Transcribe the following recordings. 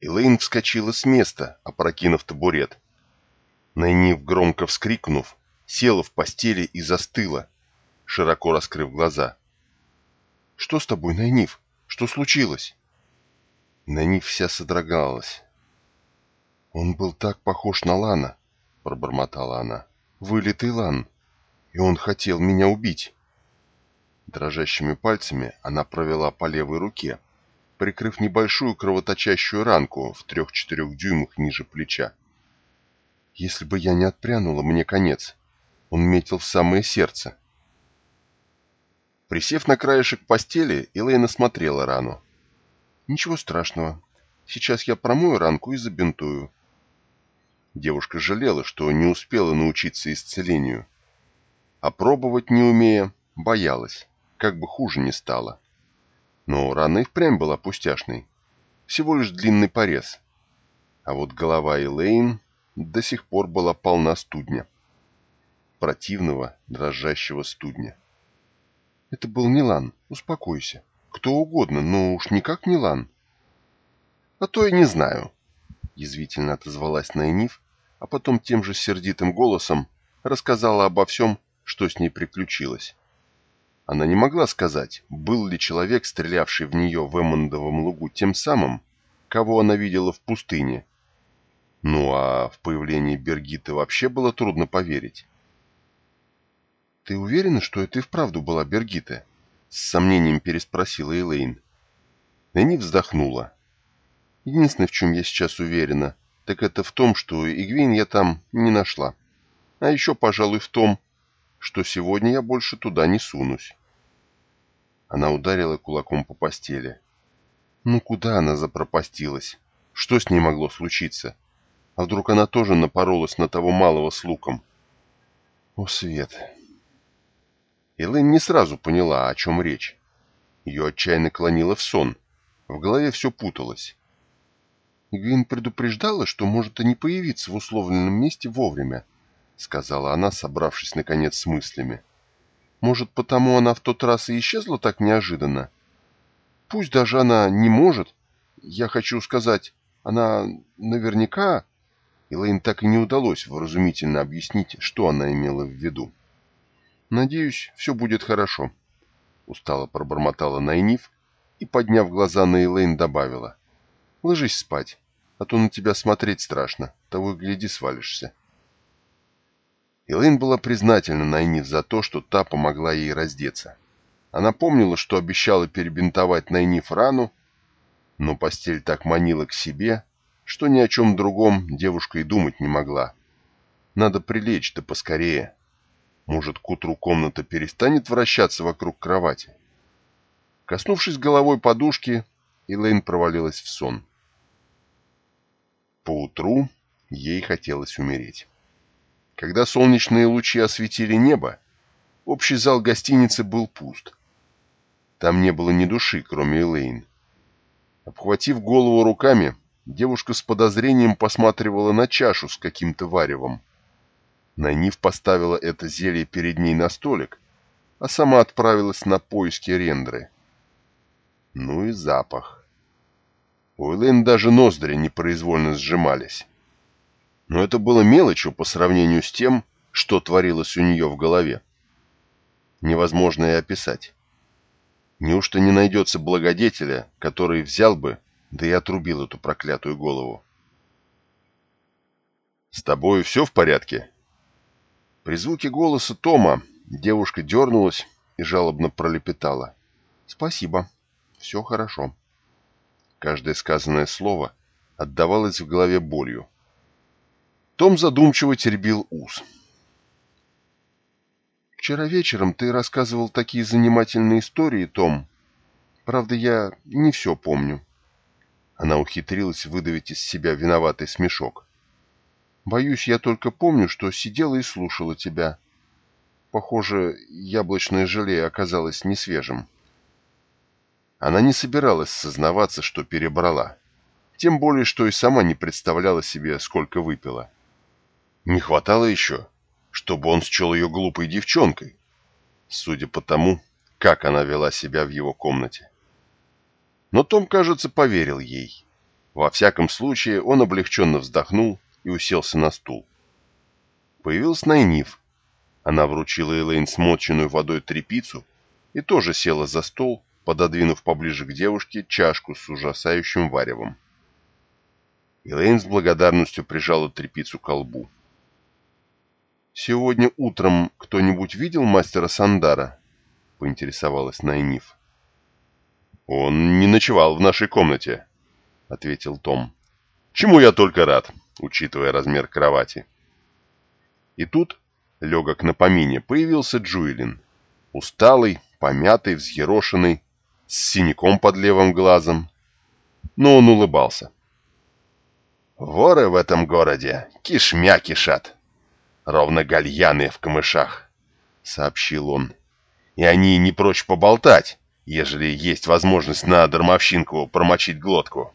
Элейн вскочила с места, опрокинув табурет. Найниф, громко вскрикнув, села в постели и застыла, широко раскрыв глаза. «Что с тобой, Найниф? Что случилось?» Найниф вся содрогалась. «Он был так похож на Лана», — пробормотала она. «Вылитый Лан. И он хотел меня убить». Дрожащими пальцами она провела по левой руке, прикрыв небольшую кровоточащую ранку в трех-четырех дюймах ниже плеча. Если бы я не отпрянула, мне конец. Он метил в самое сердце. Присев на краешек постели, Элейна смотрела рану. «Ничего страшного. Сейчас я промою ранку и забинтую». Девушка жалела, что не успела научиться исцелению. А пробовать не умея, боялась как бы хуже не стало. Но рана и впрямь была пустяшной. Всего лишь длинный порез. А вот голова Элейн до сих пор была полна студня. Противного, дрожащего студня. Это был не Лан, успокойся. Кто угодно, но уж никак не Лан. А то и не знаю, язвительно отозвалась Найниф, а потом тем же сердитым голосом рассказала обо всем, что с ней приключилось. Она не могла сказать, был ли человек, стрелявший в нее в Эммондовом лугу, тем самым, кого она видела в пустыне. Ну а в появление Бергиты вообще было трудно поверить. «Ты уверена, что это и вправду была Бергита?» С сомнением переспросила Элейн. Эни вздохнула. «Единственное, в чем я сейчас уверена, так это в том, что Игвин я там не нашла. А еще, пожалуй, в том, что сегодня я больше туда не сунусь. Она ударила кулаком по постели. Ну куда она запропастилась? Что с ней могло случиться? А вдруг она тоже напоролась на того малого с луком? О, Свет! Элэйн не сразу поняла, о чем речь. Ее отчаянно клонило в сон. В голове все путалось. Гвин предупреждала, что может и не появиться в условленном месте вовремя, — сказала она, собравшись наконец с мыслями. «Может, потому она в тот раз и исчезла так неожиданно? Пусть даже она не может. Я хочу сказать, она наверняка...» Элэйн так и не удалось вразумительно объяснить, что она имела в виду. «Надеюсь, все будет хорошо», — устало пробормотала Найниф и, подняв глаза на Элэйн, добавила. «Ложись спать, а то на тебя смотреть страшно, того и гляди свалишься». Элэйн была признательна Найниф за то, что та помогла ей раздеться. Она помнила, что обещала перебинтовать Найниф рану, но постель так манила к себе, что ни о чем другом девушка и думать не могла. Надо прилечь, да поскорее. Может, к утру комната перестанет вращаться вокруг кровати? Коснувшись головой подушки, Элэйн провалилась в сон. Поутру ей хотелось умереть. Когда солнечные лучи осветили небо, общий зал гостиницы был пуст. Там не было ни души, кроме Элейн. Обхватив голову руками, девушка с подозрением посматривала на чашу с каким-то варевом. Найниф поставила это зелье перед ней на столик, а сама отправилась на поиски рендры. Ну и запах. У Элейн даже ноздри непроизвольно сжимались. Но это было мелочью по сравнению с тем, что творилось у нее в голове. Невозможно и описать. Неужто не найдется благодетеля, который взял бы, да и отрубил эту проклятую голову? «С тобой все в порядке?» При звуке голоса Тома девушка дернулась и жалобно пролепетала. «Спасибо, все хорошо». Каждое сказанное слово отдавалось в голове болью. Том задумчиво теребил ус. «Вчера вечером ты рассказывал такие занимательные истории, Том. Правда, я не все помню». Она ухитрилась выдавить из себя виноватый смешок. «Боюсь, я только помню, что сидела и слушала тебя. Похоже, яблочное желе оказалось не свежим». Она не собиралась сознаваться, что перебрала. Тем более, что и сама не представляла себе, сколько выпила. Не хватало еще, чтобы он счел ее глупой девчонкой, судя по тому, как она вела себя в его комнате. Но Том, кажется, поверил ей. Во всяком случае, он облегченно вздохнул и уселся на стул. Появилась Найниф. Она вручила Элейн смоченную водой трепицу и тоже села за стол, пододвинув поближе к девушке чашку с ужасающим варевом. Элейн с благодарностью прижала трепицу к колбу. «Сегодня утром кто-нибудь видел мастера Сандара?» — поинтересовалась Найниф. «Он не ночевал в нашей комнате», — ответил Том. «Чему я только рад, учитывая размер кровати». И тут, легок на помине, появился Джуэлин. Усталый, помятый, взъерошенный, с синяком под левым глазом. Но он улыбался. «Воры в этом городе кишмя кишат, ровно гальяны в камышах», — сообщил он. «И они не прочь поболтать, ежели есть возможность на дармовщинку промочить глотку.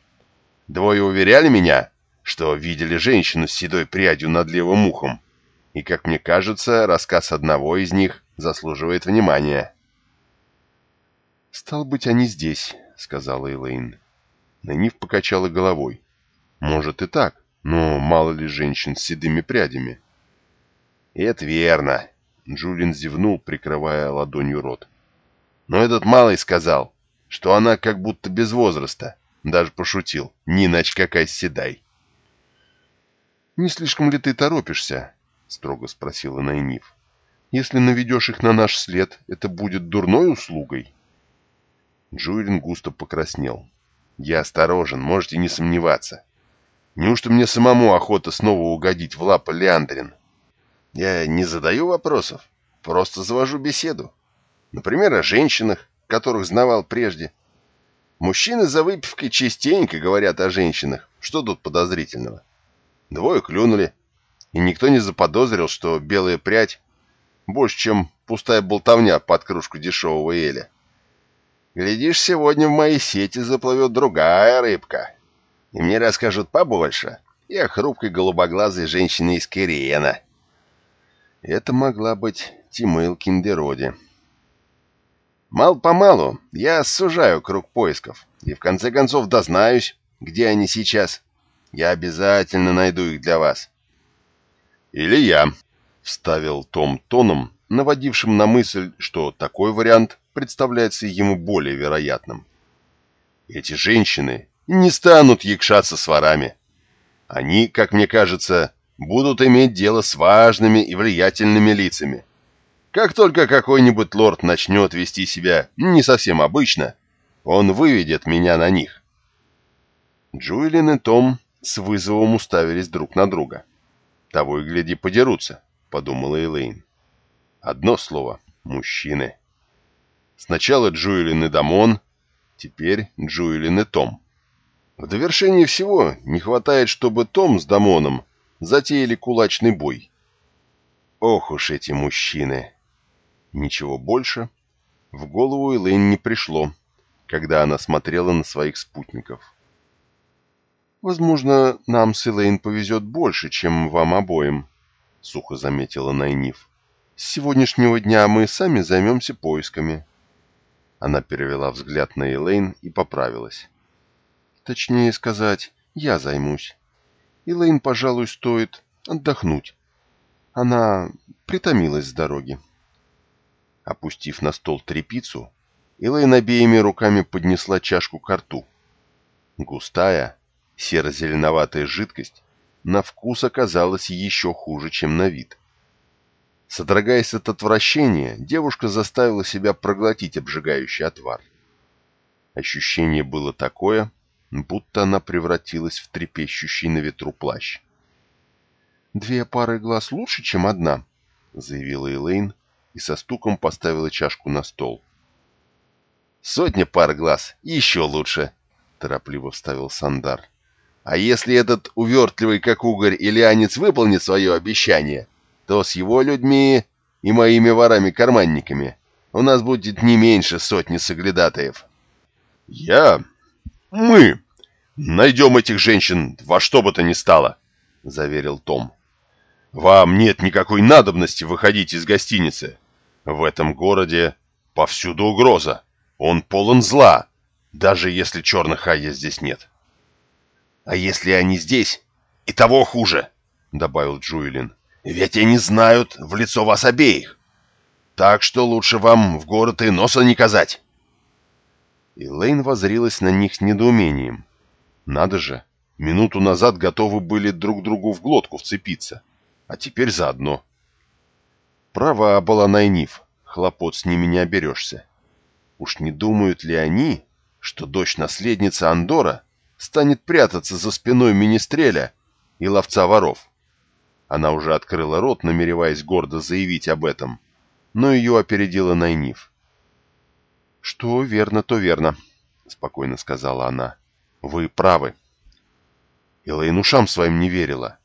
Двое уверяли меня, что видели женщину с седой прядью над левым ухом, и, как мне кажется, рассказ одного из них заслуживает внимания. «Стал быть, они здесь», — сказала Элейн. Нанив покачала головой. «Может и так, но мало ли женщин с седыми прядями». «Это верно», — Джулин зевнул, прикрывая ладонью рот. Но этот малый сказал, что она как будто без возраста. Даже пошутил. Не иначе какая седай. «Не слишком ли ты торопишься?» — строго спросила Найниф. «Если наведешь их на наш след, это будет дурной услугой?» Джуэлин густо покраснел. «Я осторожен, можете не сомневаться. Неужто мне самому охота снова угодить в лапы Леандрин? Я не задаю вопросов, просто завожу беседу. Например, о женщинах, которых знавал прежде. Мужчины за выпивкой частенько говорят о женщинах. Что тут подозрительного? Двое клюнули, и никто не заподозрил, что белая прядь больше, чем пустая болтовня под кружку дешевого эля. Глядишь, сегодня в моей сети заплывет другая рыбка. И мне расскажут побольше и о хрупкой голубоглазой женщине из Кириена. Это могла быть Тимыл Киндероди. Мал-помалу я сужаю круг поисков и в конце концов дознаюсь, где они сейчас. Я обязательно найду их для вас. «Или я», — вставил Том тоном, наводившим на мысль, что такой вариант представляется ему более вероятным. «Эти женщины не станут якшаться с ворами. Они, как мне кажется, будут иметь дело с важными и влиятельными лицами. Как только какой-нибудь лорд начнет вести себя не совсем обычно, он выведет меня на них. Джуэлин и Том с вызовом уставились друг на друга. Того и гляди подерутся, подумала Элейн. Одно слово — мужчины. Сначала Джуэлин и Дамон, теперь Джуэлин и Том. В довершении всего не хватает, чтобы Том с Дамоном затеяли кулачный бой. Ох уж эти мужчины! Ничего больше в голову Элэйн не пришло, когда она смотрела на своих спутников. «Возможно, нам с Элэйн повезет больше, чем вам обоим», — сухо заметила Найниф. «С сегодняшнего дня мы сами займемся поисками». Она перевела взгляд на Элейн и поправилась. «Точнее сказать, я займусь. Элейн, пожалуй, стоит отдохнуть. Она притомилась с дороги». Опустив на стол трепицу, Элэйн обеими руками поднесла чашку к рту. Густая, серо-зеленоватая жидкость на вкус оказалась еще хуже, чем на вид. Содрогаясь от отвращения, девушка заставила себя проглотить обжигающий отвар. Ощущение было такое, будто она превратилась в трепещущий на ветру плащ. «Две пары глаз лучше, чем одна», — заявила Элейн, и со стуком поставила чашку на стол. «Сотня пар глаз, еще лучше!» — торопливо вставил Сандар. «А если этот увертливый, как угорь, Ильянец выполнит свое обещание, то с его людьми и моими ворами-карманниками у нас будет не меньше сотни соглядатаев». «Я? Мы найдем этих женщин во что бы то ни стало», — заверил Том. «Вам нет никакой надобности выходить из гостиницы. В этом городе повсюду угроза. Он полон зла, даже если черных Айя здесь нет. «А если они здесь? И того хуже!» — добавил Джуэлин. «Ведь они знают в лицо вас обеих. Так что лучше вам в город и носа не казать». И Лейн возрилась на них с недоумением. Надо же, минуту назад готовы были друг другу в глотку вцепиться, а теперь заодно. Права была Найниф, хлопот с ними не оберешься. Уж не думают ли они, что дочь-наследница Андора станет прятаться за спиной Министреля и ловца воров? Она уже открыла рот, намереваясь гордо заявить об этом, но ее опередила Найниф. «Что верно, то верно», — спокойно сказала она. «Вы правы». Элэйн ушам своим не верила.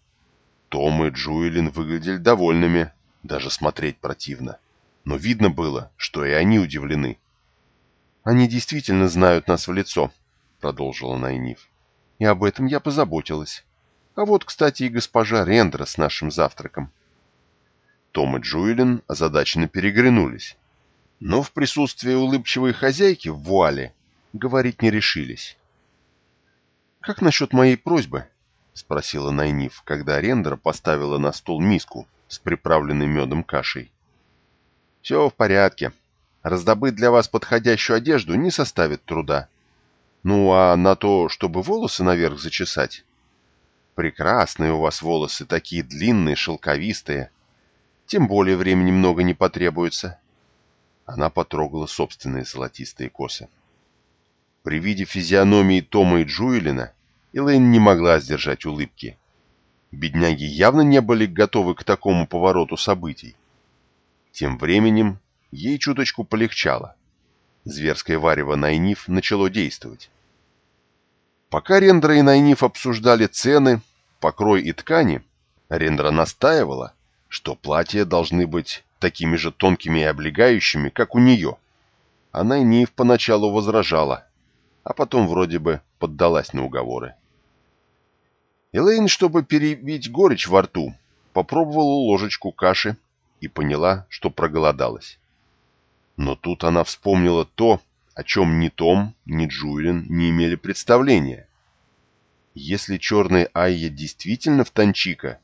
Том и Джуэлин выглядели довольными, даже смотреть противно. Но видно было, что и они удивлены. «Они действительно знают нас в лицо», — продолжила Найниф. «И об этом я позаботилась. А вот, кстати, и госпожа Рендра с нашим завтраком». Том и Джуэлин озадаченно переглянулись. Но в присутствии улыбчивой хозяйки в вуале говорить не решились. «Как насчет моей просьбы?» — спросила Найниф, когда Рендра поставила на стол миску с приправленной медом кашей. «Все в порядке», Раздобыть для вас подходящую одежду не составит труда. Ну а на то, чтобы волосы наверх зачесать? Прекрасные у вас волосы, такие длинные, шелковистые. Тем более времени много не потребуется. Она потрогала собственные золотистые косы. При виде физиономии Тома и Джуэлина Элэйн не могла сдержать улыбки. Бедняги явно не были готовы к такому повороту событий. Тем временем ей чуточку полегчало. Зверское варево Найниф начало действовать. Пока Рендра и Найниф обсуждали цены, покрой и ткани, Рендра настаивала, что платья должны быть такими же тонкими и облегающими, как у нее. А Найниф поначалу возражала, а потом вроде бы поддалась на уговоры. Элейн, чтобы перебить горечь во рту, попробовала ложечку каши и поняла, что проголодалась. Но тут она вспомнила то, о чем ни Том, ни Джуэлин не имели представления. Если черный Айя действительно в Танчика,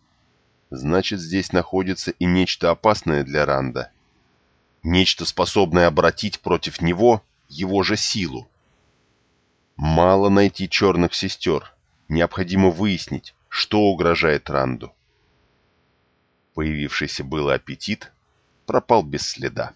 значит здесь находится и нечто опасное для Ранда. Нечто, способное обратить против него его же силу. Мало найти черных сестер, необходимо выяснить, что угрожает Ранду. Появившийся был аппетит пропал без следа.